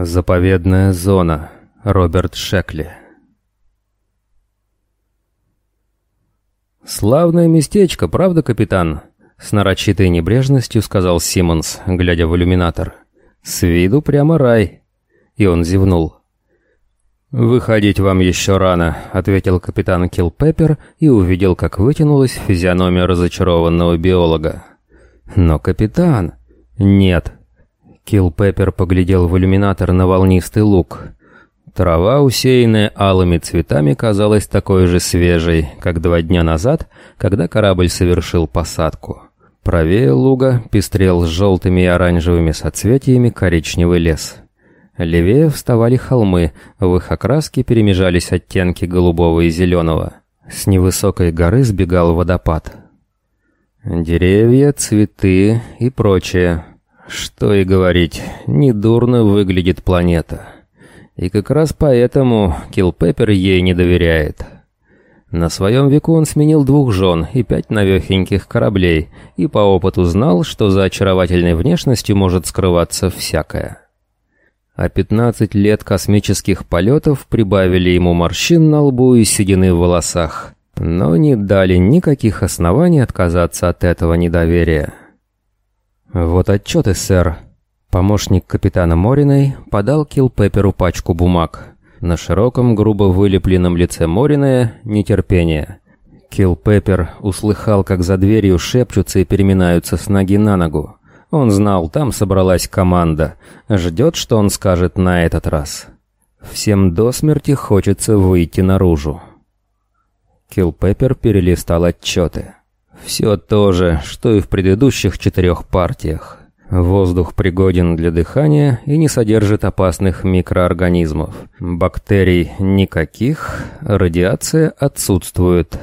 Заповедная зона. Роберт Шекли. «Славное местечко, правда, капитан?» С нарочитой небрежностью сказал Симмонс, глядя в иллюминатор. «С виду прямо рай». И он зевнул. «Выходить вам еще рано», — ответил капитан Килпеппер и увидел, как вытянулась физиономия разочарованного биолога. «Но капитан...» «Нет», Килпеппер поглядел в иллюминатор на волнистый луг. Трава, усеянная алыми цветами, казалась такой же свежей, как два дня назад, когда корабль совершил посадку. Правее луга пестрел с желтыми и оранжевыми соцветиями коричневый лес. Левее вставали холмы, в их окраске перемежались оттенки голубого и зеленого. С невысокой горы сбегал водопад. Деревья, цветы и прочее — что и говорить, недурно выглядит планета. И как раз поэтому Килпеппер ей не доверяет. На своем веку он сменил двух жен и пять навехеньких кораблей, и по опыту знал, что за очаровательной внешностью может скрываться всякое. А 15 лет космических полетов прибавили ему морщин на лбу и седины в волосах, но не дали никаких оснований отказаться от этого недоверия. «Вот отчеты, сэр». Помощник капитана Мориной подал Килпепперу пачку бумаг. На широком, грубо вылепленном лице Мориная нетерпение. Килпеппер услыхал, как за дверью шепчутся и переминаются с ноги на ногу. Он знал, там собралась команда. Ждет, что он скажет на этот раз. Всем до смерти хочется выйти наружу. Килпеппер перелистал отчеты. Все то же, что и в предыдущих четырех партиях. Воздух пригоден для дыхания и не содержит опасных микроорганизмов. Бактерий никаких, радиация отсутствует.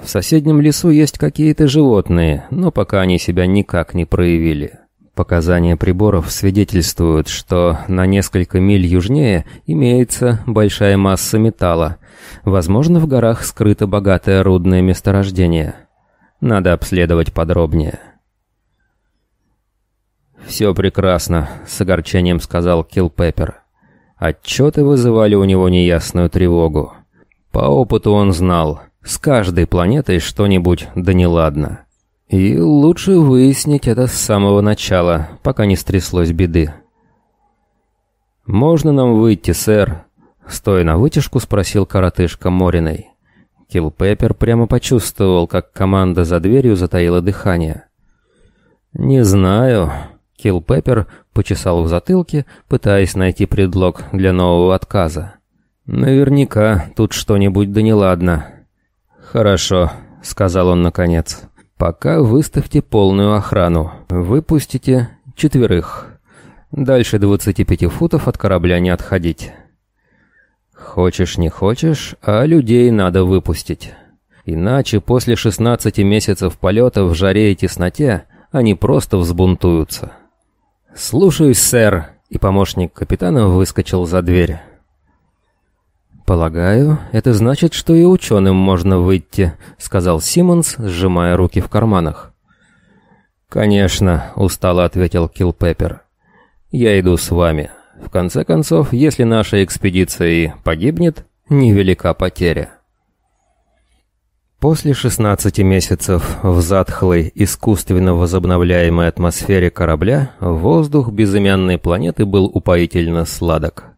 В соседнем лесу есть какие-то животные, но пока они себя никак не проявили. Показания приборов свидетельствуют, что на несколько миль южнее имеется большая масса металла. Возможно, в горах скрыто богатое рудное месторождение. Надо обследовать подробнее. «Все прекрасно», — с огорчением сказал Килпеппер. Отчеты вызывали у него неясную тревогу. По опыту он знал, с каждой планетой что-нибудь да неладно. И лучше выяснить это с самого начала, пока не стряслось беды. «Можно нам выйти, сэр?» Стоя на вытяжку, спросил коротышка Мориной. Килпеппер прямо почувствовал, как команда за дверью затаила дыхание. «Не знаю». Килпеппер почесал в затылке, пытаясь найти предлог для нового отказа. «Наверняка тут что-нибудь да неладно». «Хорошо», — сказал он наконец. Пока выставьте полную охрану. Выпустите четверых. Дальше 25 футов от корабля не отходить. Хочешь, не хочешь, а людей надо выпустить. Иначе после 16 месяцев полета в жаре и тесноте они просто взбунтуются. «Слушаюсь, сэр», и помощник капитана выскочил за дверь. «Полагаю, это значит, что и ученым можно выйти», — сказал Симмонс, сжимая руки в карманах. «Конечно», — устало ответил Килпеппер. «Я иду с вами. В конце концов, если наша экспедиция и погибнет, невелика потеря». После 16 месяцев в затхлой, искусственно возобновляемой атмосфере корабля воздух безымянной планеты был упоительно сладок.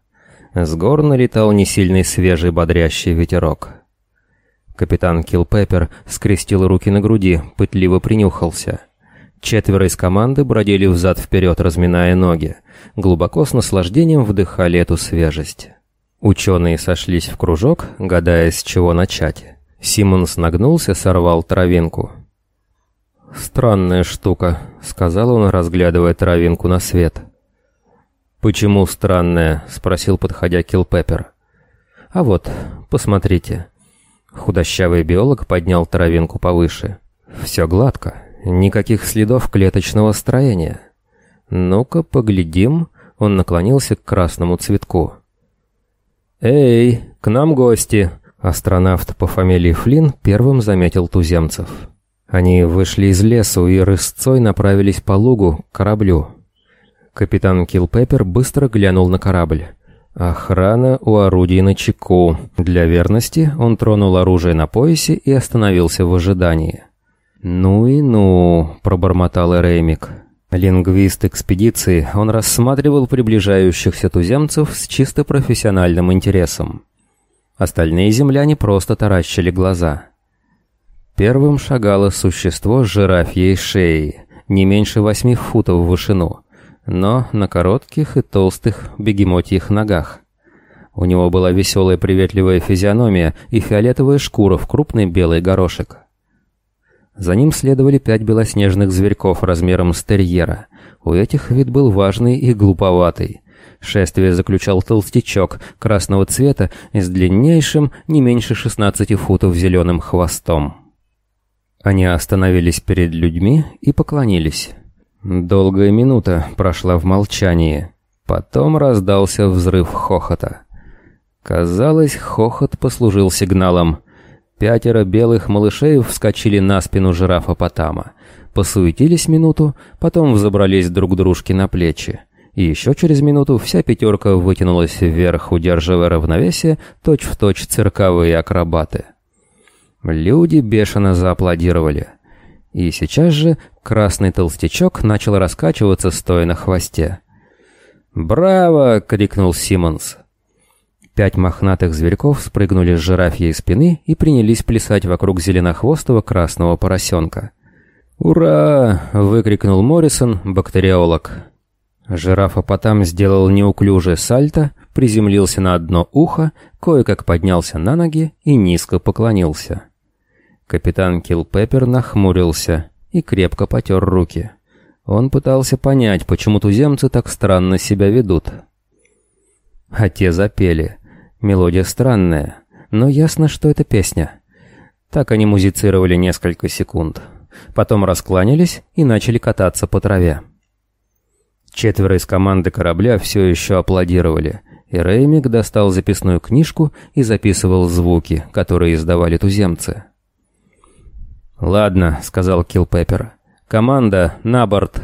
С гор налетал несильный свежий бодрящий ветерок. Капитан Килпеппер скрестил руки на груди, пытливо принюхался. Четверо из команды бродили взад-вперед, разминая ноги. Глубоко с наслаждением вдыхали эту свежесть. Ученые сошлись в кружок, гадая, с чего начать. Симонс нагнулся, сорвал травинку. «Странная штука», — сказал он, разглядывая травинку на свет. «Почему странное?» — спросил, подходя Килпеппер. «А вот, посмотрите». Худощавый биолог поднял травинку повыше. «Все гладко, никаких следов клеточного строения». «Ну-ка, поглядим». Он наклонился к красному цветку. «Эй, к нам гости!» Астронавт по фамилии Флинн первым заметил туземцев. Они вышли из лесу и рысцой направились по лугу к кораблю. Капитан Килпеппер быстро глянул на корабль. Охрана у орудий на чеку. Для верности он тронул оружие на поясе и остановился в ожидании. «Ну и ну», — пробормотал Эреймик. Лингвист экспедиции, он рассматривал приближающихся туземцев с чисто профессиональным интересом. Остальные земляне просто таращили глаза. Первым шагало существо с жирафьей шеей, не меньше восьми футов в вышину, но на коротких и толстых бегемотьих ногах. У него была веселая приветливая физиономия и фиолетовая шкура в крупный белый горошек. За ним следовали пять белоснежных зверьков размером с терьера. У этих вид был важный и глуповатый. Шествие заключал толстячок красного цвета с длиннейшим, не меньше 16 футов зеленым хвостом. Они остановились перед людьми и поклонились. Долгая минута прошла в молчании. Потом раздался взрыв хохота. Казалось, хохот послужил сигналом – Пятеро белых малышей вскочили на спину жирафа Потама. Посуетились минуту, потом взобрались друг дружке на плечи. И еще через минуту вся пятерка вытянулась вверх, удерживая равновесие, точь-в-точь точь цирковые акробаты. Люди бешено зааплодировали. И сейчас же красный толстячок начал раскачиваться, стоя на хвосте. «Браво!» — крикнул Симмонс. Пять мохнатых зверьков спрыгнули с жирафьей спины и принялись плясать вокруг зеленохвостого красного поросенка. «Ура!» — выкрикнул Моррисон, бактериолог. Жирафа потом сделал неуклюжее сальто, приземлился на одно ухо, кое-как поднялся на ноги и низко поклонился. Капитан Килпеппер нахмурился и крепко потер руки. Он пытался понять, почему туземцы так странно себя ведут. А те запели. Мелодия странная, но ясно, что это песня. Так они музицировали несколько секунд. Потом раскланялись и начали кататься по траве. Четверо из команды корабля все еще аплодировали, и Реймик достал записную книжку и записывал звуки, которые издавали туземцы. «Ладно», — сказал Килпеппер. «Команда, на борт!»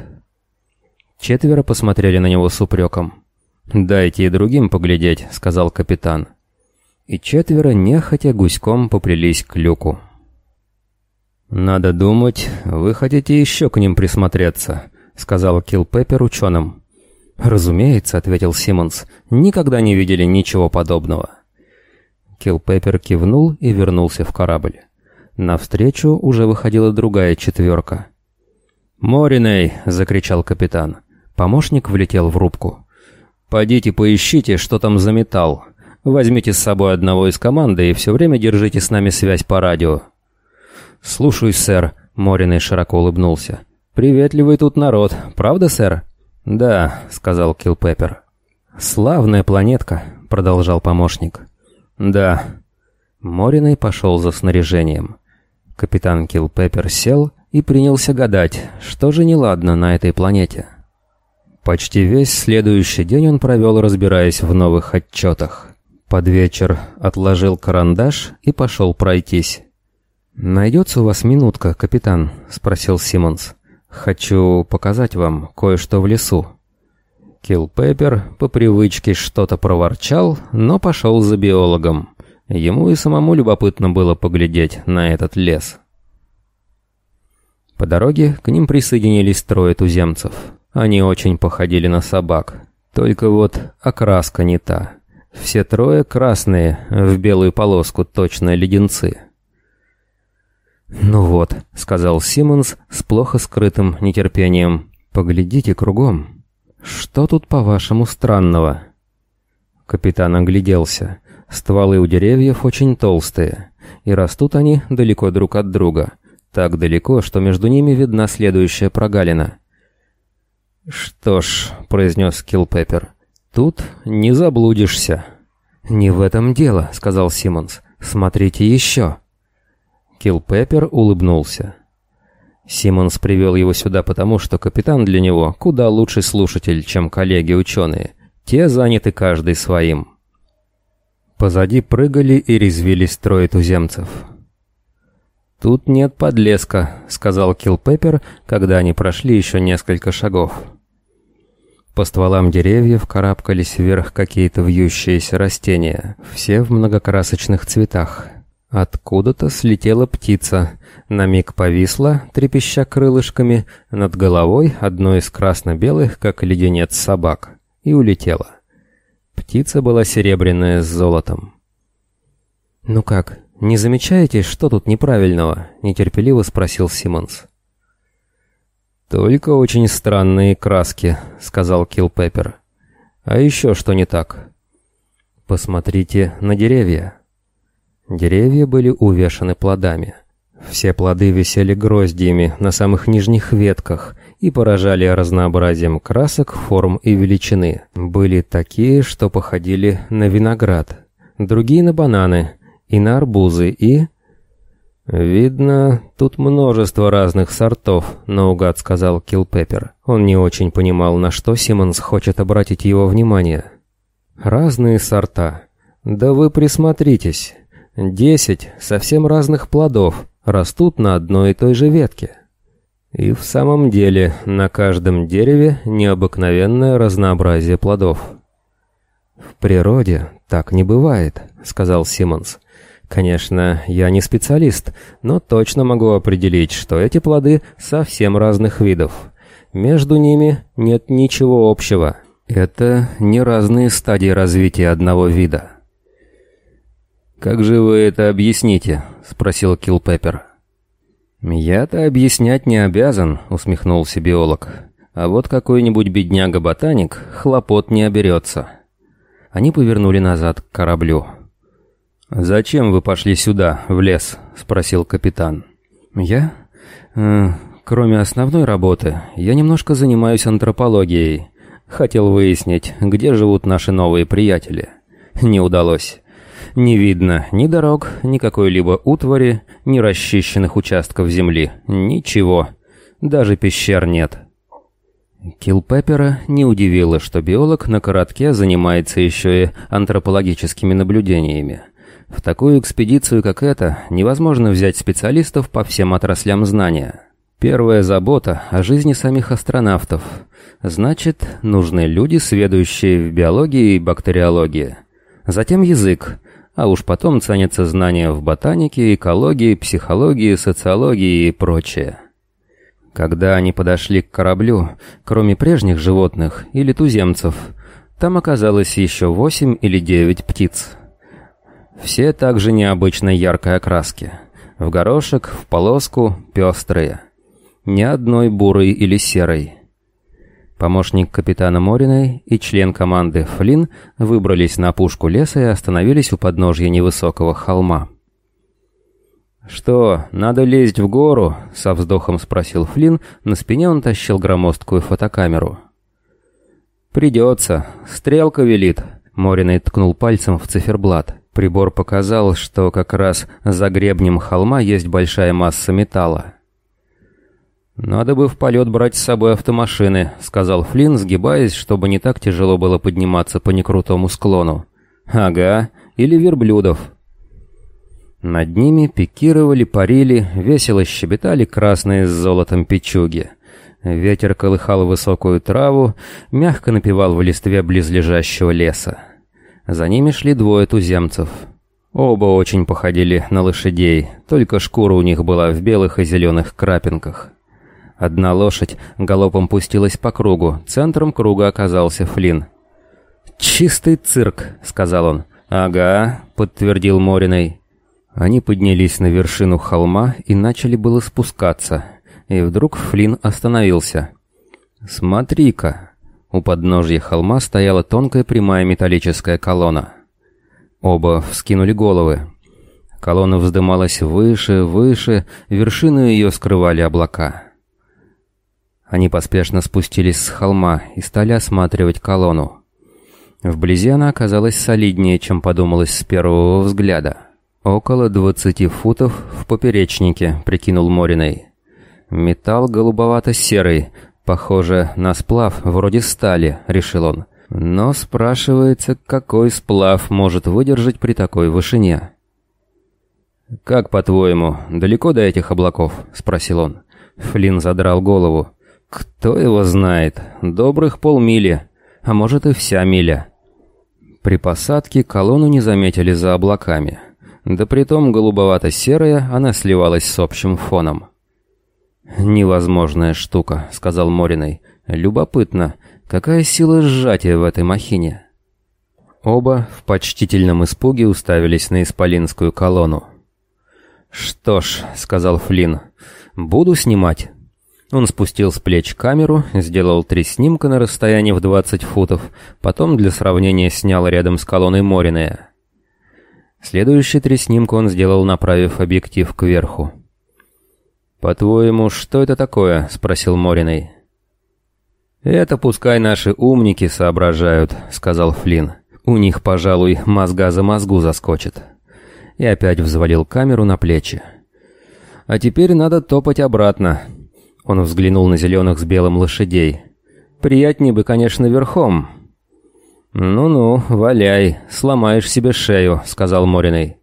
Четверо посмотрели на него с упреком. «Дайте и другим поглядеть», — сказал капитан. И четверо нехотя гуськом поплелись к люку. «Надо думать, вы хотите еще к ним присмотреться», — сказал Килпеппер ученым. «Разумеется», — ответил Симмонс, — «никогда не видели ничего подобного». Килпеппер кивнул и вернулся в корабль. Навстречу уже выходила другая четверка. «Мориней!» — закричал капитан. Помощник влетел в рубку. Пойдите поищите, что там за металл. Возьмите с собой одного из команды и все время держите с нами связь по радио». «Слушаюсь, сэр», — Мориной широко улыбнулся. «Приветливый тут народ, правда, сэр?» «Да», — сказал Килпеппер. «Славная планетка», — продолжал помощник. «Да». Мориной пошел за снаряжением. Капитан Килпеппер сел и принялся гадать, что же неладно на этой планете. Почти весь следующий день он провел, разбираясь в новых отчетах. Под вечер отложил карандаш и пошел пройтись. «Найдется у вас минутка, капитан?» — спросил Симмонс. «Хочу показать вам кое-что в лесу». Килпеппер по привычке что-то проворчал, но пошел за биологом. Ему и самому любопытно было поглядеть на этот лес. По дороге к ним присоединились трое туземцев — они очень походили на собак. Только вот окраска не та. Все трое красные, в белую полоску, точно леденцы. «Ну вот», — сказал Симмонс с плохо скрытым нетерпением, — «поглядите кругом. Что тут, по-вашему, странного?» Капитан огляделся. Стволы у деревьев очень толстые, и растут они далеко друг от друга. Так далеко, что между ними видна следующая прогалина — «Что ж», — произнес Килпеппер, — «тут не заблудишься». «Не в этом дело», — сказал Симмонс. «Смотрите еще». Килпеппер улыбнулся. Симмонс привел его сюда потому, что капитан для него куда лучший слушатель, чем коллеги-ученые. Те заняты каждый своим. Позади прыгали и резвились трое туземцев. «Тут нет подлеска», — сказал Килпеппер, когда они прошли еще несколько шагов. По стволам деревьев карабкались вверх какие-то вьющиеся растения, все в многокрасочных цветах. Откуда-то слетела птица, на миг повисла, трепеща крылышками, над головой одной из красно-белых, как леденец собак, и улетела. Птица была серебряная с золотом. «Ну как, не замечаете, что тут неправильного?» — нетерпеливо спросил Симмонс. «Только очень странные краски», — сказал Килпеппер. «А еще что не так?» «Посмотрите на деревья». Деревья были увешаны плодами. Все плоды висели гроздьями на самых нижних ветках и поражали разнообразием красок, форм и величины. Были такие, что походили на виноград, другие на бананы и на арбузы и... «Видно, тут множество разных сортов», — наугад сказал Килпеппер. Он не очень понимал, на что Симмонс хочет обратить его внимание. «Разные сорта. Да вы присмотритесь. Десять совсем разных плодов растут на одной и той же ветке. И в самом деле на каждом дереве необыкновенное разнообразие плодов. «В природе так не бывает», — сказал Симмонс. «Конечно, я не специалист, но точно могу определить, что эти плоды совсем разных видов. Между ними нет ничего общего. Это не разные стадии развития одного вида». «Как же вы это объясните?» — спросил Килпеппер. «Я-то объяснять не обязан», — усмехнулся биолог. «А вот какой-нибудь бедняга-ботаник хлопот не оберется». Они повернули назад к кораблю. «Зачем вы пошли сюда, в лес?» — спросил капитан. «Я? Э, кроме основной работы, я немножко занимаюсь антропологией. Хотел выяснить, где живут наши новые приятели. Не удалось. Не видно ни дорог, ни какой-либо утвари, ни расчищенных участков земли. Ничего. Даже пещер нет. Килпеппера не удивило, что биолог на коротке занимается еще и антропологическими наблюдениями. В такую экспедицию, как эта, невозможно взять специалистов по всем отраслям знания. Первая забота о жизни самих астронавтов. Значит, нужны люди, сведущие в биологии и бактериологии. Затем язык, а уж потом ценятся знания в ботанике, экологии, психологии, социологии и прочее. Когда они подошли к кораблю, кроме прежних животных или туземцев, там оказалось еще восемь или девять птиц. Все также необычной яркой окраски. В горошек, в полоску, пестрые. Ни одной бурой или серой. Помощник капитана Мориной и член команды Флинн выбрались на опушку леса и остановились у подножья невысокого холма. «Что, надо лезть в гору?» — со вздохом спросил Флинн. На спине он тащил громоздкую фотокамеру. «Придется. Стрелка велит». Мориной ткнул пальцем в циферблат. Прибор показал, что как раз за гребнем холма есть большая масса металла. «Надо бы в полет брать с собой автомашины», — сказал Флинн, сгибаясь, чтобы не так тяжело было подниматься по некрутому склону. «Ага, или верблюдов». Над ними пикировали, парили, весело щебетали красные с золотом печуги. Ветер колыхал высокую траву, мягко напевал в листве близлежащего леса. За ними шли двое туземцев. Оба очень походили на лошадей, только шкура у них была в белых и зеленых крапинках. Одна лошадь галопом пустилась по кругу, центром круга оказался Флинн. «Чистый цирк», — сказал он. «Ага», — подтвердил Мориной. Они поднялись на вершину холма и начали было спускаться. И вдруг Флинн остановился. «Смотри-ка!» У подножья холма стояла тонкая прямая металлическая колонна. Оба вскинули головы. Колонна вздымалась выше, выше, вершину ее скрывали облака. Они поспешно спустились с холма и стали осматривать колонну. Вблизи она оказалась солиднее, чем подумалось с первого взгляда. «Около двадцати футов в поперечнике», — прикинул Мориной. «Металл голубовато-серый, похоже на сплав вроде стали», — решил он. «Но спрашивается, какой сплав может выдержать при такой вышине?» «Как, по-твоему, далеко до этих облаков?» — спросил он. Флинн задрал голову. «Кто его знает? Добрых полмили. а может и вся миля. При посадке колонну не заметили за облаками. Да притом голубовато-серая она сливалась с общим фоном. «Невозможная штука», — сказал Мориной. «Любопытно, какая сила сжатия в этой махине?» Оба в почтительном испуге уставились на исполинскую колонну. «Что ж», — сказал Флинн, — «буду снимать». Он спустил с плеч камеру, сделал три снимка на расстоянии в 20 футов, потом для сравнения снял рядом с колонной Мориная. Следующие три снимка он сделал, направив объектив кверху. «По-твоему, что это такое?» — спросил Мориной. «Это пускай наши умники соображают», — сказал Флинн. «У них, пожалуй, мозга за мозгу заскочит». И опять взвалил камеру на плечи. «А теперь надо топать обратно. Он взглянул на зеленых с белым лошадей. «Приятнее бы, конечно, верхом». «Ну-ну, валяй, сломаешь себе шею», — сказал Мориной.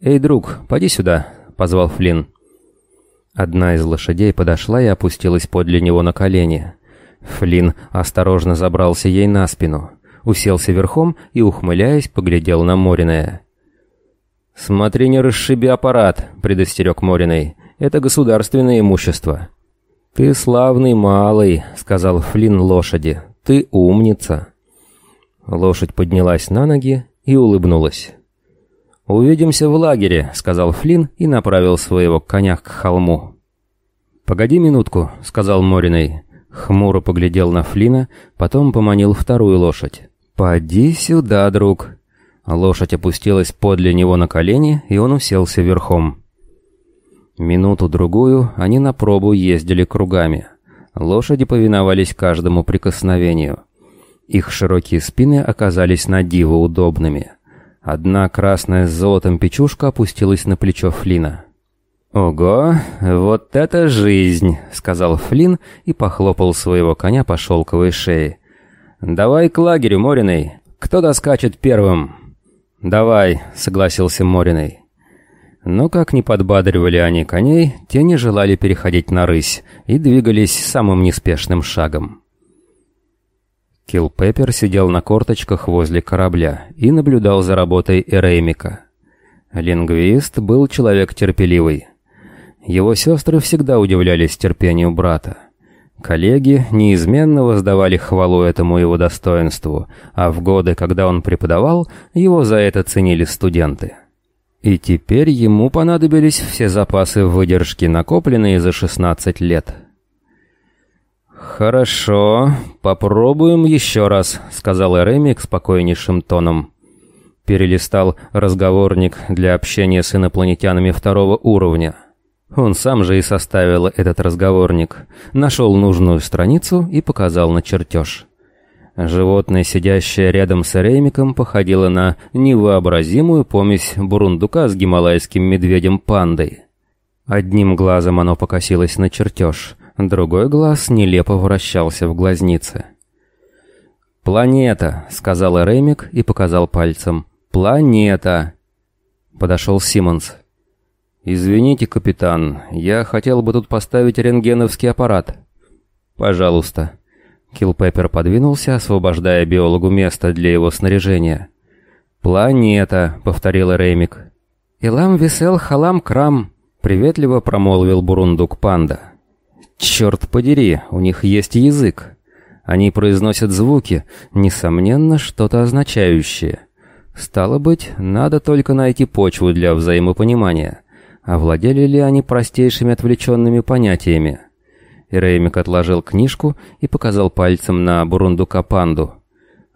«Эй, друг, поди сюда», — позвал Флинн. Одна из лошадей подошла и опустилась подле него на колени. Флинн осторожно забрался ей на спину, уселся верхом и, ухмыляясь, поглядел на Мориная. «Смотри, не расшиби аппарат», — предостерег Мориной. «Это государственное имущество». «Ты славный малый», — сказал Флинн лошади. «Ты умница». Лошадь поднялась на ноги и улыбнулась. «Увидимся в лагере», — сказал Флинн и направил своего коня к холму. «Погоди минутку», — сказал Мориной. Хмуро поглядел на Флина, потом поманил вторую лошадь. «Поди сюда, друг». Лошадь опустилась подле него на колени, и он уселся верхом. Минуту-другую они на пробу ездили кругами. Лошади повиновались каждому прикосновению. Их широкие спины оказались на диво удобными. Одна красная с золотом печушка опустилась на плечо Флина. «Ого, вот это жизнь!» — сказал Флин и похлопал своего коня по шелковой шее. «Давай к лагерю, Мориной. Кто доскачет первым?» «Давай», — согласился Мориной. Но как ни подбадривали они коней, те не желали переходить на рысь и двигались самым неспешным шагом. Килпеппер сидел на корточках возле корабля и наблюдал за работой Эреймика. Лингвист был человек терпеливый. Его сестры всегда удивлялись терпению брата. Коллеги неизменно воздавали хвалу этому его достоинству, а в годы, когда он преподавал, его за это ценили студенты. И теперь ему понадобились все запасы выдержки, накопленные за 16 лет. «Хорошо, попробуем еще раз», — сказал Эремик спокойнейшим тоном. Перелистал разговорник для общения с инопланетянами второго уровня. Он сам же и составил этот разговорник, нашел нужную страницу и показал на чертеж. Животное, сидящее рядом с Реймиком, походило на невообразимую помесь бурундука с гималайским медведем-пандой. Одним глазом оно покосилось на чертеж, другой глаз нелепо вращался в глазнице. «Планета», — сказал Реймик и показал пальцем. «Планета!» Подошел Симмонс. «Извините, капитан, я хотел бы тут поставить рентгеновский аппарат». «Пожалуйста». Килпеппер подвинулся, освобождая биологу место для его снаряжения. «Планета», — повторил Реймик. «Илам весел халам крам», — приветливо промолвил бурундук панда. «Черт подери, у них есть язык. Они произносят звуки, несомненно, что-то означающее. Стало быть, надо только найти почву для взаимопонимания. Овладели ли они простейшими отвлеченными понятиями?» Реймик отложил книжку и показал пальцем на бурундука-панду.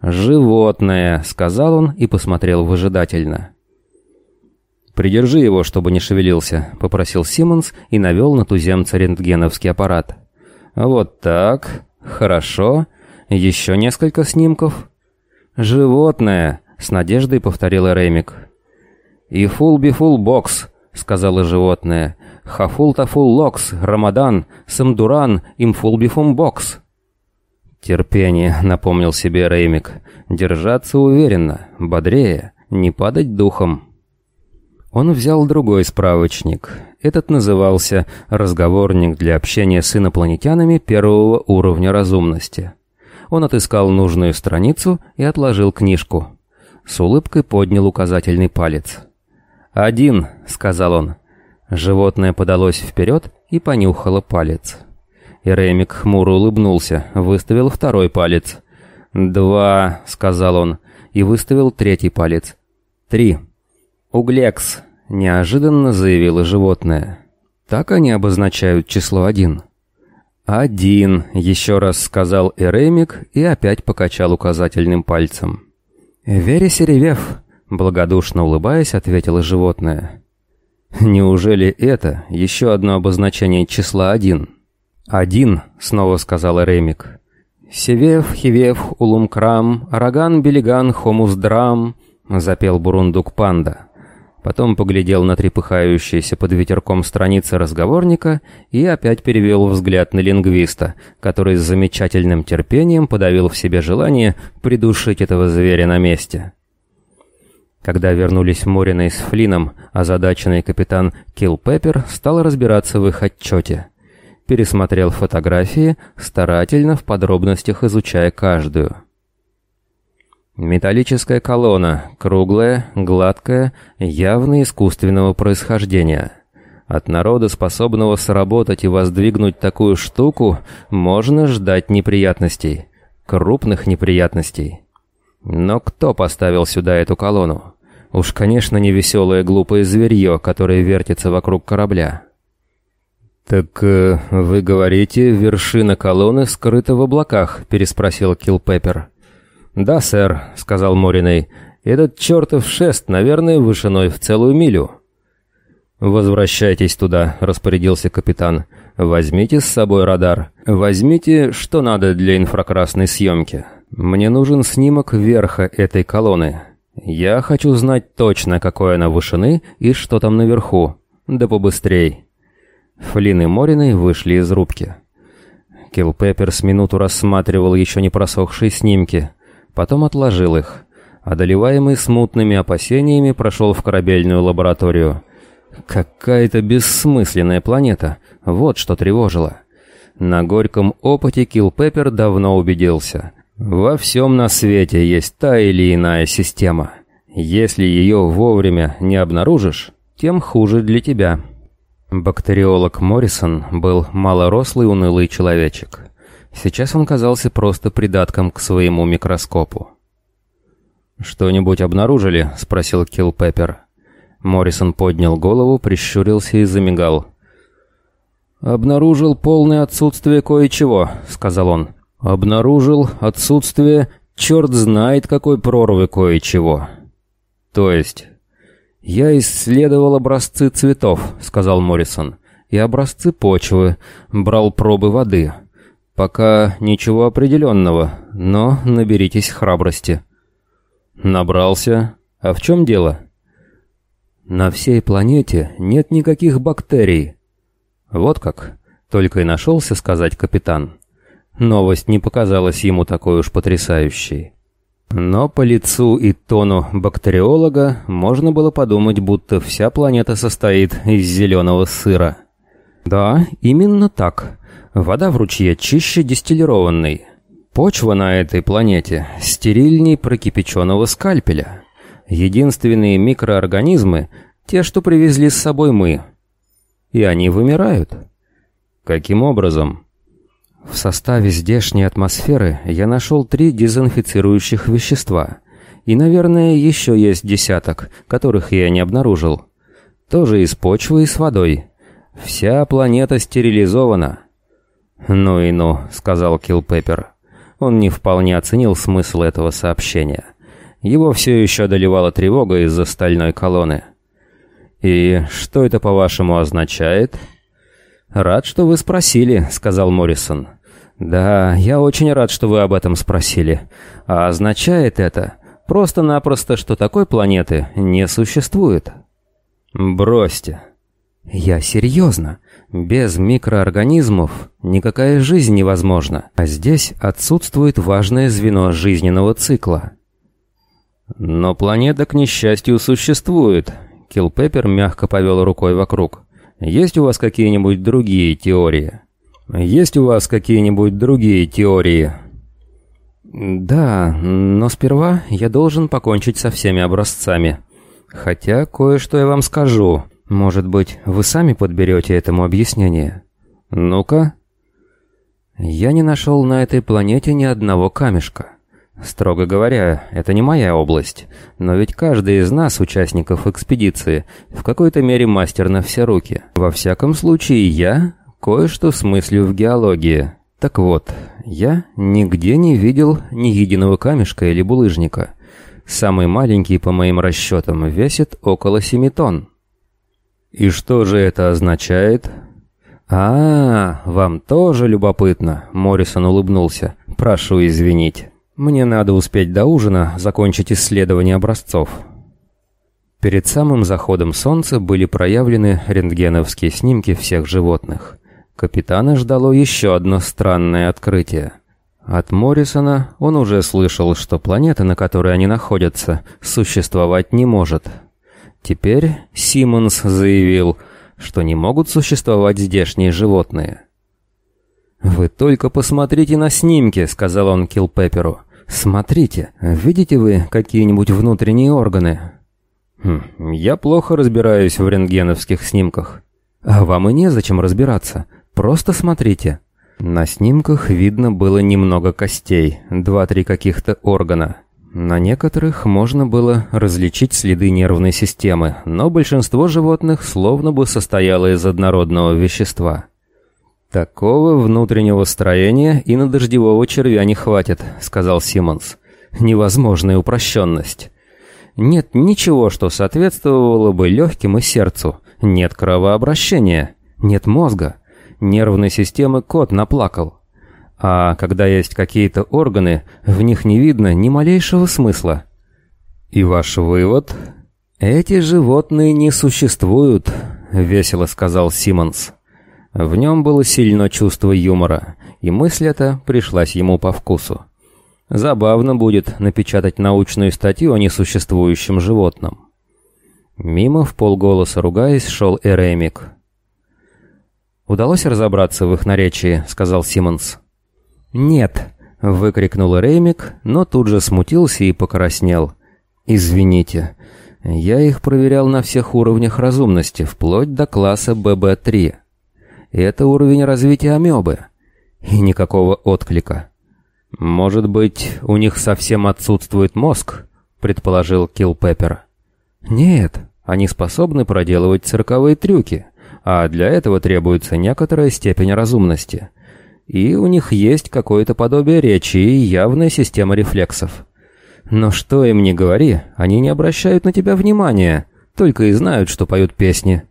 «Животное», — сказал он и посмотрел выжидательно. «Придержи его, чтобы не шевелился», — попросил Симмонс и навел на туземца рентгеновский аппарат. «Вот так. Хорошо. Еще несколько снимков». «Животное», — с надеждой повторил Реймик. «И фул-бифул бокс», — сказала животное. Хафул-тафул локс, Рамадан, Самдуран, Имфул-бифум бокс. Терпение, напомнил себе Реймик. Держаться уверенно, бодрее, не падать духом. Он взял другой справочник. Этот назывался «Разговорник для общения с инопланетянами первого уровня разумности». Он отыскал нужную страницу и отложил книжку. С улыбкой поднял указательный палец. «Один», — сказал он. Животное подалось вперед и понюхало палец. Иремик хмуро улыбнулся, выставил второй палец. «Два», — сказал он, и выставил третий палец. «Три». «Углекс», — неожиданно заявило животное. Так они обозначают число один. «Один», — еще раз сказал Эремик и опять покачал указательным пальцем. «Вересеревев», — благодушно улыбаясь, ответило животное. «Неужели это еще одно обозначение числа один?» «Один», — снова сказал Эремик. «Севев, Хивев, Улумкрам, Араган, Белиган, Хомусдрам», — запел Бурундук Панда. Потом поглядел на трепыхающиеся под ветерком страницы разговорника и опять перевел взгляд на лингвиста, который с замечательным терпением подавил в себе желание придушить этого зверя на месте. Когда вернулись Мориной с Флином, озадаченный капитан Килпеппер стал разбираться в их отчете. Пересмотрел фотографии, старательно в подробностях изучая каждую. Металлическая колонна, круглая, гладкая, явно искусственного происхождения. От народа, способного сработать и воздвигнуть такую штуку, можно ждать неприятностей. Крупных неприятностей. Но кто поставил сюда эту колонну? Уж, конечно, не веселое глупое зверье, которое вертится вокруг корабля. «Так э, вы говорите, вершина колонны скрыта в облаках?» — переспросил Килпеппер. «Да, сэр», — сказал Мориней. «Этот чертов шест, наверное, вышиной в целую милю». «Возвращайтесь туда», — распорядился капитан. «Возьмите с собой радар. Возьмите, что надо для инфракрасной съемки. Мне нужен снимок верха этой колонны. Я хочу знать точно, какой она вышины и что там наверху. Да побыстрей». Флин и Мориной вышли из рубки. Килпеппер с минуту рассматривал еще не просохшие снимки — потом отложил их. Одолеваемый смутными опасениями прошел в корабельную лабораторию. Какая-то бессмысленная планета, вот что тревожило. На горьком опыте Килпеппер давно убедился. Во всем на свете есть та или иная система. Если ее вовремя не обнаружишь, тем хуже для тебя. Бактериолог Моррисон был малорослый унылый человечек. Сейчас он казался просто придатком к своему микроскопу. «Что-нибудь обнаружили?» — спросил Килпеппер. Моррисон поднял голову, прищурился и замигал. «Обнаружил полное отсутствие кое-чего», — сказал он. «Обнаружил отсутствие черт знает какой прорвы кое-чего». «То есть?» «Я исследовал образцы цветов», — сказал Моррисон, — «и образцы почвы, брал пробы воды». Пока ничего определенного, но наберитесь храбрости. Набрался. А в чем дело? На всей планете нет никаких бактерий. Вот как. Только и нашелся сказать капитан. Новость не показалась ему такой уж потрясающей. Но по лицу и тону бактериолога можно было подумать, будто вся планета состоит из зеленого сыра. Да, именно так. Вода в ручье чище дистиллированной. Почва на этой планете стерильней прокипяченного скальпеля. Единственные микроорганизмы — те, что привезли с собой мы. И они вымирают. Каким образом? В составе здешней атмосферы я нашел три дезинфицирующих вещества. И, наверное, еще есть десяток, которых я не обнаружил. Тоже из почвы и с водой. Вся планета стерилизована. «Ну и ну», — сказал Килпеппер. Он не вполне оценил смысл этого сообщения. Его все еще одолевала тревога из-за стальной колонны. «И что это, по-вашему, означает?» «Рад, что вы спросили», — сказал Моррисон. «Да, я очень рад, что вы об этом спросили. А означает это просто-напросто, что такой планеты не существует». «Бросьте». «Я серьезно. Без микроорганизмов никакая жизнь невозможна, а здесь отсутствует важное звено жизненного цикла. Но планета, к несчастью, существует. Килпеппер мягко повел рукой вокруг. Есть у вас какие-нибудь другие теории? Есть у вас какие-нибудь другие теории? Да, но сперва я должен покончить со всеми образцами. Хотя кое-что я вам скажу. Может быть, вы сами подберете этому объяснение? Ну-ка. Я не нашел на этой планете ни одного камешка. Строго говоря, это не моя область, но ведь каждый из нас, участников экспедиции, в какой-то мере мастер на все руки. Во всяком случае, я кое-что смыслю в геологии. Так вот, я нигде не видел ни единого камешка или булыжника. Самый маленький, по моим расчетам, весит около семи тонн. И что же это означает? А, вам тоже любопытно, Моррисон улыбнулся. Прошу извинить. Мне надо успеть до ужина закончить исследование образцов. Перед самым заходом солнца были проявлены рентгеновские снимки всех животных. Капитана ждало еще одно странное открытие. От Моррисона он уже слышал, что планета, на которой они находятся, существовать не может. Теперь Симмонс заявил, что не могут существовать здешние животные. «Вы только посмотрите на снимки», — сказал он Килпепперу. «Смотрите, видите вы какие-нибудь внутренние органы?» хм, «Я плохо разбираюсь в рентгеновских снимках». «А вам и незачем разбираться. Просто смотрите». На снимках видно было немного костей, два-три каких-то органа. На некоторых можно было различить следы нервной системы, но большинство животных словно бы состояло из однородного вещества. «Такого внутреннего строения и на дождевого червя не хватит», — сказал Симмонс. «Невозможная упрощенность. Нет ничего, что соответствовало бы легким и сердцу. Нет кровообращения. Нет мозга. Нервной системы кот наплакал. А когда есть какие-то органы, в них не видно ни малейшего смысла». «И ваш вывод?» «Эти животные не существуют», — весело сказал Симмонс. В нем было сильно чувство юмора, и мысль эта пришлась ему по вкусу. Забавно будет напечатать научную статью о несуществующем животном. Мимо в полголоса ругаясь шел Эремик. «Удалось разобраться в их наречии», — сказал Симмонс. «Нет», — выкрикнул Эремик, но тут же смутился и покраснел. «Извините, я их проверял на всех уровнях разумности, вплоть до класса ББ-3. Это уровень развития амебы. И никакого отклика. «Может быть, у них совсем отсутствует мозг?» — предположил Килпеппер. «Нет, они способны проделывать цирковые трюки, а для этого требуется некоторая степень разумности. И у них есть какое-то подобие речи и явная система рефлексов. Но что им не говори, они не обращают на тебя внимания, только и знают, что поют песни».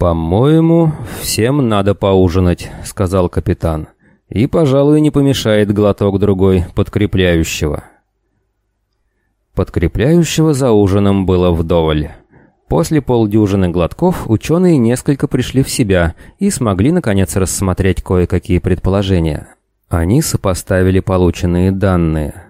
«По-моему, всем надо поужинать», — сказал капитан. «И, пожалуй, не помешает глоток другой подкрепляющего». Подкрепляющего за ужином было вдоволь. После полдюжины глотков ученые несколько пришли в себя и смогли, наконец, рассмотреть кое-какие предположения. Они сопоставили полученные данные.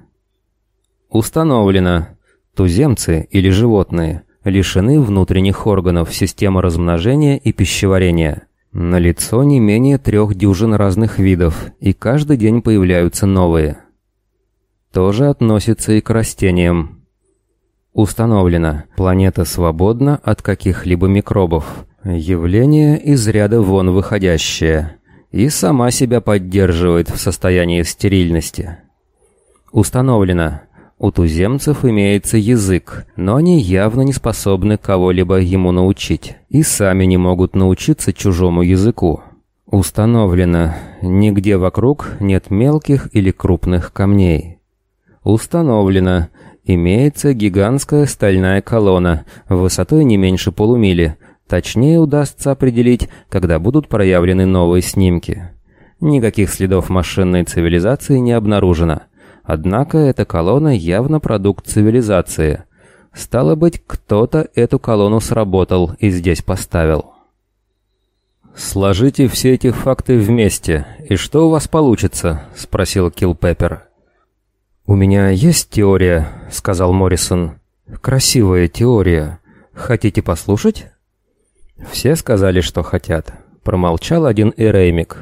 Установлено. Туземцы или животные – лишены внутренних органов системы размножения и пищеварения. На лицо не менее трех дюжин разных видов, и каждый день появляются новые. Тоже относится и к растениям. Установлено, планета свободна от каких-либо микробов. Явление из ряда вон выходящее. И сама себя поддерживает в состоянии стерильности. Установлено, у туземцев имеется язык, но они явно не способны кого-либо ему научить, и сами не могут научиться чужому языку. Установлено, нигде вокруг нет мелких или крупных камней. Установлено, имеется гигантская стальная колонна, высотой не меньше полумили, точнее удастся определить, когда будут проявлены новые снимки. Никаких следов машинной цивилизации не обнаружено – Однако эта колонна явно продукт цивилизации. Стало быть, кто-то эту колонну сработал и здесь поставил. «Сложите все эти факты вместе, и что у вас получится?» — спросил Килпеппер. «У меня есть теория», — сказал Моррисон. «Красивая теория. Хотите послушать?» Все сказали, что хотят. Промолчал один Эреймик.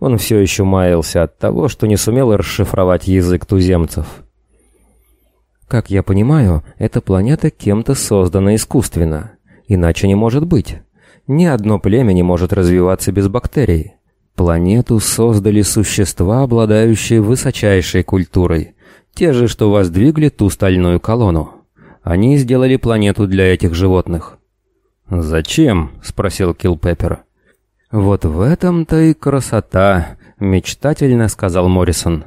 Он все еще маялся от того, что не сумел расшифровать язык туземцев. Как я понимаю, эта планета кем-то создана искусственно. Иначе не может быть. Ни одно племя не может развиваться без бактерий. Планету создали существа, обладающие высочайшей культурой. Те же, что воздвигли ту стальную колонну. Они сделали планету для этих животных. «Зачем?» — спросил Килпеппер. «Вот в этом-то и красота», — мечтательно сказал Моррисон.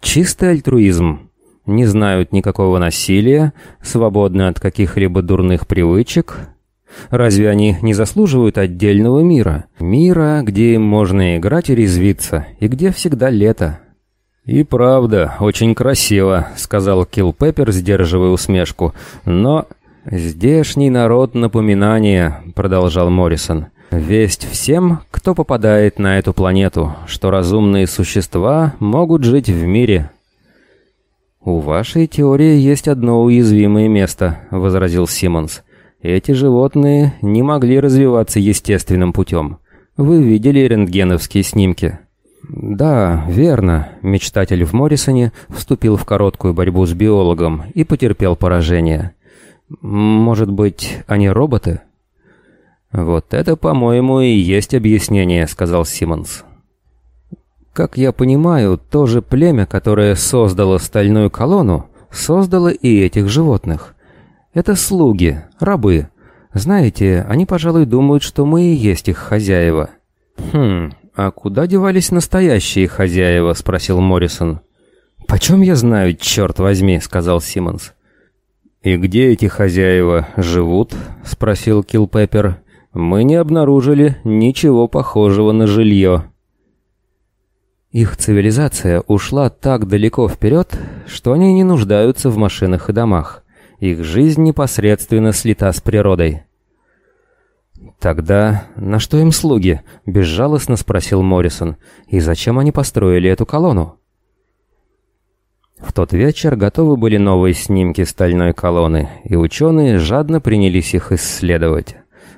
«Чистый альтруизм. Не знают никакого насилия, свободны от каких-либо дурных привычек. Разве они не заслуживают отдельного мира? Мира, где им можно играть и резвиться, и где всегда лето». «И правда, очень красиво», — сказал Килпеппер, сдерживая усмешку. «Но здешний народ напоминание», — продолжал Моррисон. Весть всем, кто попадает на эту планету, что разумные существа могут жить в мире. У вашей теории есть одно уязвимое место, возразил Симмонс. Эти животные не могли развиваться естественным путем. Вы видели рентгеновские снимки? Да, верно. Мечтатель в Моррисоне вступил в короткую борьбу с биологом и потерпел поражение. Может быть, они роботы? «Вот это, по-моему, и есть объяснение», — сказал Симмонс. «Как я понимаю, то же племя, которое создало стальную колонну, создало и этих животных. Это слуги, рабы. Знаете, они, пожалуй, думают, что мы и есть их хозяева». «Хм, а куда девались настоящие хозяева?» — спросил Моррисон. «Почем я знаю, черт возьми?» — сказал Симмонс. «И где эти хозяева живут?» — спросил Килпеппер мы не обнаружили ничего похожего на жилье. Их цивилизация ушла так далеко вперед, что они не нуждаются в машинах и домах. Их жизнь непосредственно слита с природой. «Тогда на что им слуги?» — безжалостно спросил Моррисон. «И зачем они построили эту колонну?» В тот вечер готовы были новые снимки стальной колонны, и ученые жадно принялись их исследовать.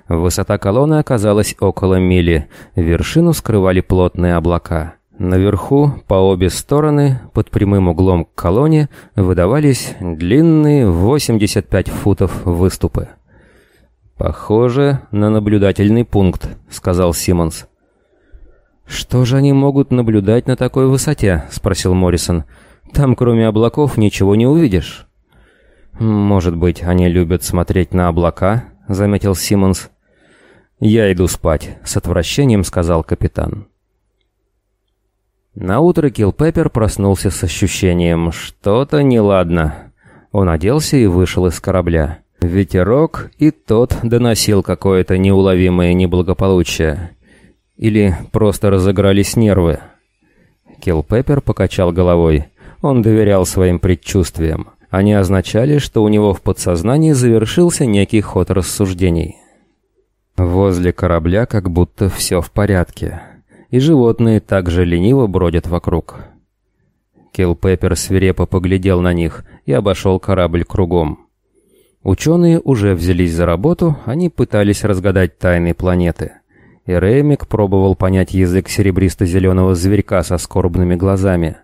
Высота колонны оказалась около мили, вершину скрывали плотные облака. Наверху, по обе стороны, под прямым углом к колонне, выдавались длинные 85 футов выступы. «Похоже на наблюдательный пункт», — сказал Симмонс. «Что же они могут наблюдать на такой высоте?» — спросил Моррисон. «Там, кроме облаков, ничего не увидишь». «Может быть, они любят смотреть на облака?» — заметил Симмонс. «Я иду спать», — с отвращением сказал капитан. Наутро Килпеппер проснулся с ощущением «что-то неладно». Он оделся и вышел из корабля. Ветерок и тот доносил какое-то неуловимое неблагополучие. Или просто разыгрались нервы. Килпеппер покачал головой. Он доверял своим предчувствиям. Они означали, что у него в подсознании завершился некий ход рассуждений. Возле корабля как будто все в порядке, и животные также лениво бродят вокруг. Килпеппер свирепо поглядел на них и обошел корабль кругом. Ученые уже взялись за работу, они пытались разгадать тайны планеты. И Реймик пробовал понять язык серебристо-зеленого зверька со скорбными глазами.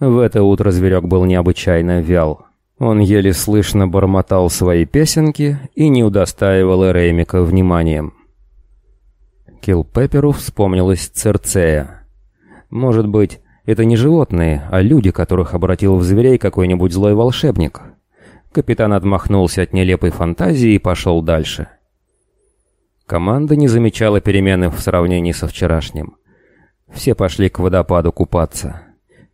В это утро зверек был необычайно вял. Он еле слышно бормотал свои песенки и не удостаивал Реймика вниманием. Килпепперу вспомнилась Церцея. Может быть, это не животные, а люди, которых обратил в зверей какой-нибудь злой волшебник. Капитан отмахнулся от нелепой фантазии и пошел дальше. Команда не замечала перемены в сравнении со вчерашним. Все пошли к водопаду купаться.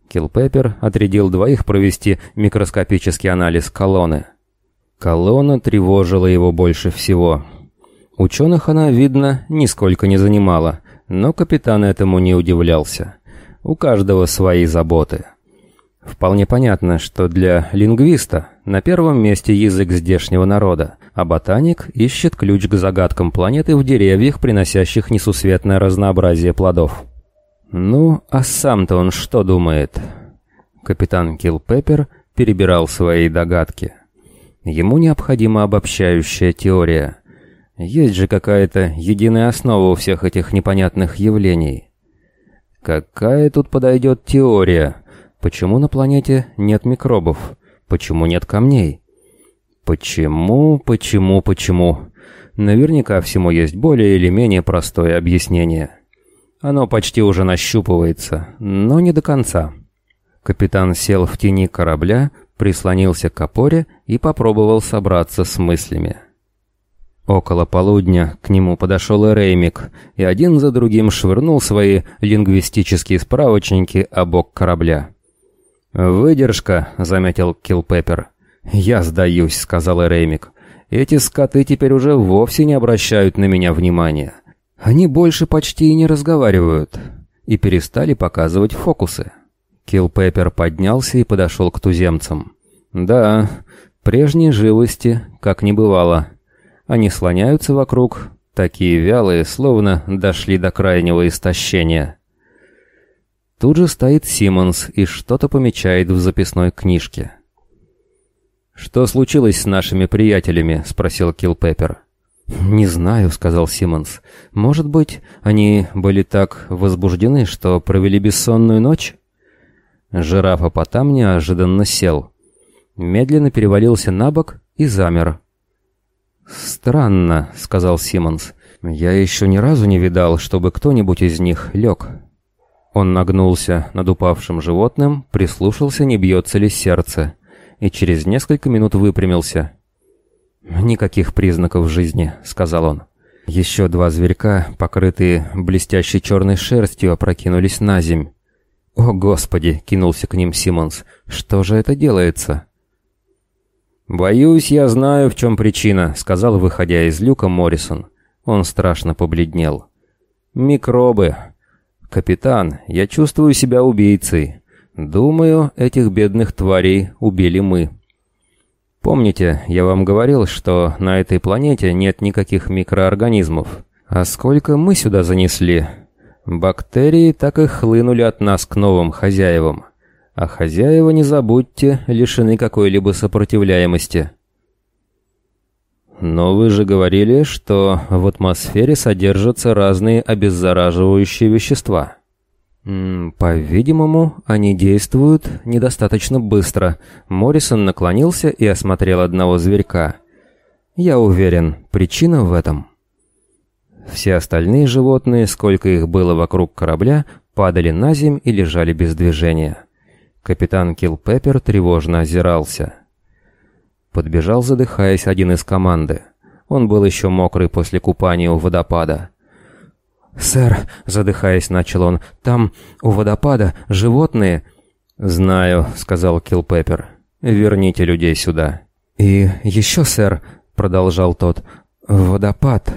Килпеппер отрядил двоих провести микроскопический анализ колонны. Колонна тревожила его больше всего. Ученых она, видно, нисколько не занимала, но капитан этому не удивлялся. У каждого свои заботы. Вполне понятно, что для лингвиста на первом месте язык здешнего народа, а ботаник ищет ключ к загадкам планеты в деревьях, приносящих несусветное разнообразие плодов. Ну, а сам-то он что думает? Капитан Килпеппер перебирал свои догадки. Ему необходима обобщающая теория. Есть же какая-то единая основа у всех этих непонятных явлений. Какая тут подойдет теория? Почему на планете нет микробов? Почему нет камней? Почему, почему, почему? Наверняка всему есть более или менее простое объяснение. Оно почти уже нащупывается, но не до конца. Капитан сел в тени корабля, прислонился к опоре и попробовал собраться с мыслями. Около полудня к нему подошел и Реймик, и один за другим швырнул свои лингвистические справочники о бок корабля. «Выдержка», — заметил Килпеппер. «Я сдаюсь», — сказал Реймик. «Эти скоты теперь уже вовсе не обращают на меня внимания. Они больше почти и не разговаривают» и перестали показывать фокусы. Килпеппер поднялся и подошел к туземцам. «Да, прежней живости, как не бывало». Они слоняются вокруг, такие вялые, словно дошли до крайнего истощения. Тут же стоит Симмонс и что-то помечает в записной книжке. «Что случилось с нашими приятелями?» — спросил Килпеппер. «Не знаю», — сказал Симмонс. «Может быть, они были так возбуждены, что провели бессонную ночь?» Жирафа Потам неожиданно сел. Медленно перевалился на бок и замер. «Странно», — сказал Симмонс. «Я еще ни разу не видал, чтобы кто-нибудь из них лег». Он нагнулся над упавшим животным, прислушался, не бьется ли сердце, и через несколько минут выпрямился. «Никаких признаков жизни», — сказал он. Еще два зверька, покрытые блестящей черной шерстью, опрокинулись на земь. «О, Господи!» — кинулся к ним Симмонс. «Что же это делается?» «Боюсь, я знаю, в чем причина», — сказал, выходя из люка Моррисон. Он страшно побледнел. «Микробы. Капитан, я чувствую себя убийцей. Думаю, этих бедных тварей убили мы». Помните, я вам говорил, что на этой планете нет никаких микроорганизмов? А сколько мы сюда занесли? Бактерии так и хлынули от нас к новым хозяевам. А хозяева, не забудьте, лишены какой-либо сопротивляемости. Но вы же говорили, что в атмосфере содержатся разные обеззараживающие вещества. По-видимому, они действуют недостаточно быстро. Моррисон наклонился и осмотрел одного зверька. Я уверен, причина в этом. Все остальные животные, сколько их было вокруг корабля, падали на земь и лежали без движения. Капитан Килпеппер тревожно озирался. Подбежал, задыхаясь, один из команды. Он был еще мокрый после купания у водопада. «Сэр», — задыхаясь, начал он, — «там, у водопада, животные...» «Знаю», — сказал Килпеппер. «Верните людей сюда». «И еще, сэр», — продолжал тот, — «водопад.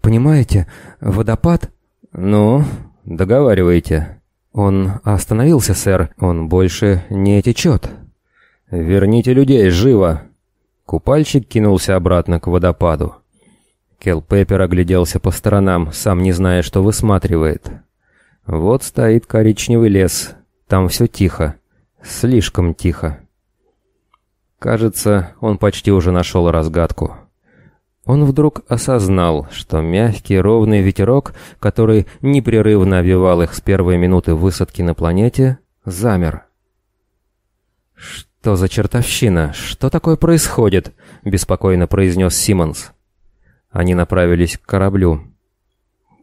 Понимаете, водопад...» «Ну, договаривайте». «Он остановился, сэр. Он больше не течет». «Верните людей, живо!» Купальщик кинулся обратно к водопаду. Келл Пеппер огляделся по сторонам, сам не зная, что высматривает. Вот стоит коричневый лес. Там все тихо. Слишком тихо. Кажется, он почти уже нашел разгадку. Он вдруг осознал, что мягкий ровный ветерок, который непрерывно овивал их с первой минуты высадки на планете, замер. «Что за чертовщина? Что такое происходит?» — беспокойно произнес Симмонс. Они направились к кораблю.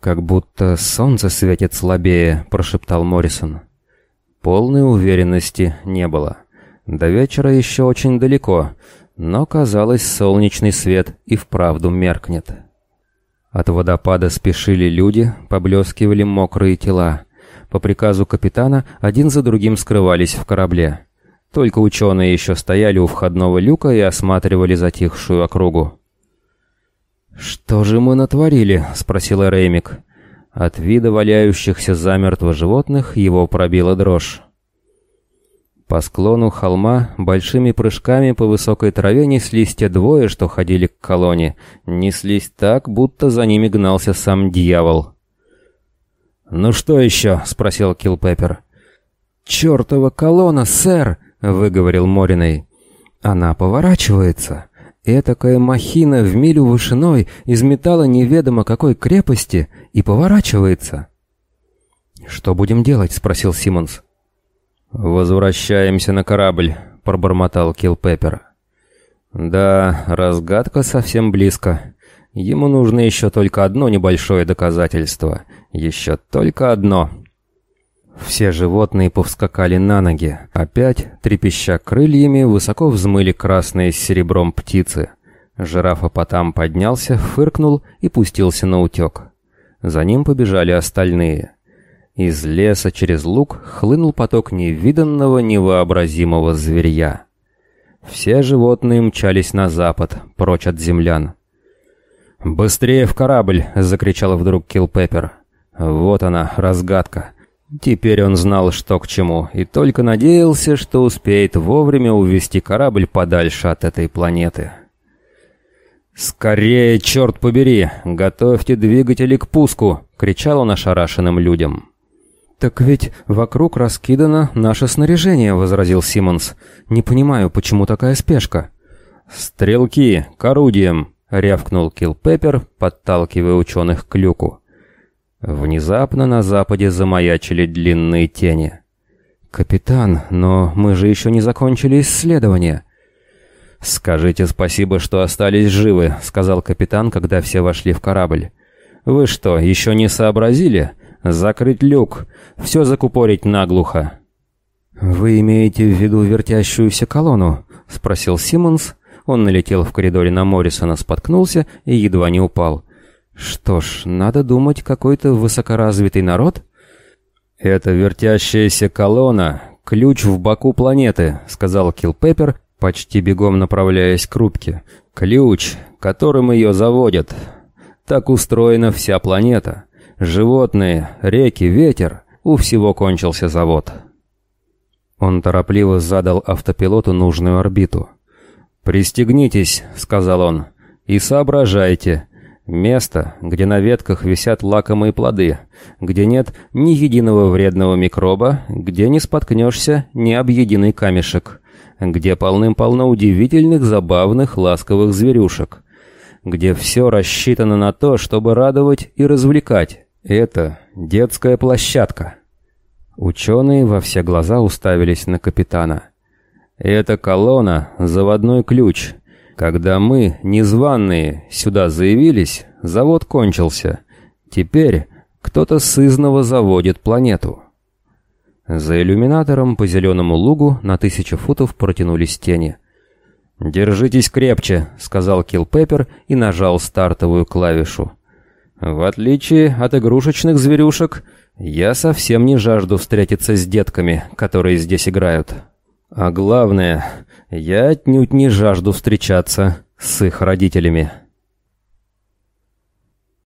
«Как будто солнце светит слабее», — прошептал Моррисон. Полной уверенности не было. До вечера еще очень далеко, но, казалось, солнечный свет и вправду меркнет. От водопада спешили люди, поблескивали мокрые тела. По приказу капитана один за другим скрывались в корабле. Только ученые еще стояли у входного люка и осматривали затихшую округу. «Что же мы натворили?» — спросил Реймик. От вида валяющихся замертво животных его пробила дрожь. По склону холма большими прыжками по высокой траве неслись те двое, что ходили к колонне. Неслись так, будто за ними гнался сам дьявол. «Ну что еще?» — спросил Килпеппер. «Чертова колонна, сэр!» — выговорил Мориной. «Она поворачивается. Этакая махина в милю вышиной из металла неведомо какой крепости и поворачивается». «Что будем делать?» — спросил Симмонс. «Возвращаемся на корабль», — пробормотал Килпеппер. «Да, разгадка совсем близко. Ему нужно еще только одно небольшое доказательство. Еще только одно». Все животные повскакали на ноги. Опять, трепеща крыльями, высоко взмыли красные с серебром птицы. Жирафа потом поднялся, фыркнул и пустился на утек. За ним побежали остальные. Из леса через луг хлынул поток невиданного невообразимого зверья. Все животные мчались на запад, прочь от землян. «Быстрее в корабль!» — закричал вдруг Килпеппер. «Вот она, разгадка!» Теперь он знал, что к чему, и только надеялся, что успеет вовремя увести корабль подальше от этой планеты. «Скорее, черт побери! Готовьте двигатели к пуску!» — кричал он ошарашенным людям. «Так ведь вокруг раскидано наше снаряжение», — возразил Симмонс. «Не понимаю, почему такая спешка?» «Стрелки, к орудиям!» — рявкнул Килпеппер, подталкивая ученых к люку. Внезапно на западе замаячили длинные тени. «Капитан, но мы же еще не закончили исследование». «Скажите спасибо, что остались живы», — сказал капитан, когда все вошли в корабль. «Вы что, еще не сообразили? Закрыть люк, все закупорить наглухо». «Вы имеете в виду вертящуюся колонну?» — спросил Симмонс. Он налетел в коридоре на Моррисона, споткнулся и едва не упал. «Что ж, надо думать, какой-то высокоразвитый народ?» «Это вертящаяся колонна, ключ в боку планеты», — сказал Килпеппер, почти бегом направляясь к рубке. «Ключ, которым ее заводят. Так устроена вся планета. Животные, реки, ветер. У всего кончился завод». Он торопливо задал автопилоту нужную орбиту. «Пристегнитесь», — сказал он, — «и соображайте». Место, где на ветках висят лакомые плоды, где нет ни единого вредного микроба, где не споткнешься ни об единый камешек, где полным-полно удивительных, забавных, ласковых зверюшек, где все рассчитано на то, чтобы радовать и развлекать. Это детская площадка. Ученые во все глаза уставились на капитана. Это колонна — заводной ключ — когда мы, незваные, сюда заявились, завод кончился. Теперь кто-то сызново заводит планету. За иллюминатором по зеленому лугу на тысячу футов протянулись тени. «Держитесь крепче», — сказал Килпеппер и нажал стартовую клавишу. «В отличие от игрушечных зверюшек, я совсем не жажду встретиться с детками, которые здесь играют». А главное, я отнюдь не жажду встречаться с их родителями.